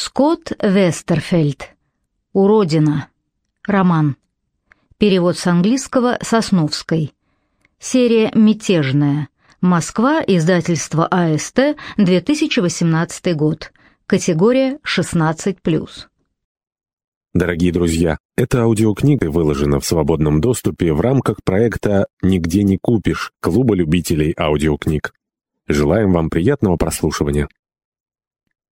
Скотт Вестерфельд. Уродина. Роман. Перевод с английского Сосновской. Серия «Мятежная». Москва, издательство АСТ, 2018 год. Категория 16+. Дорогие друзья, эта аудиокнига выложена в свободном доступе в рамках проекта «Нигде не купишь» Клуба любителей аудиокниг. Желаем вам приятного прослушивания.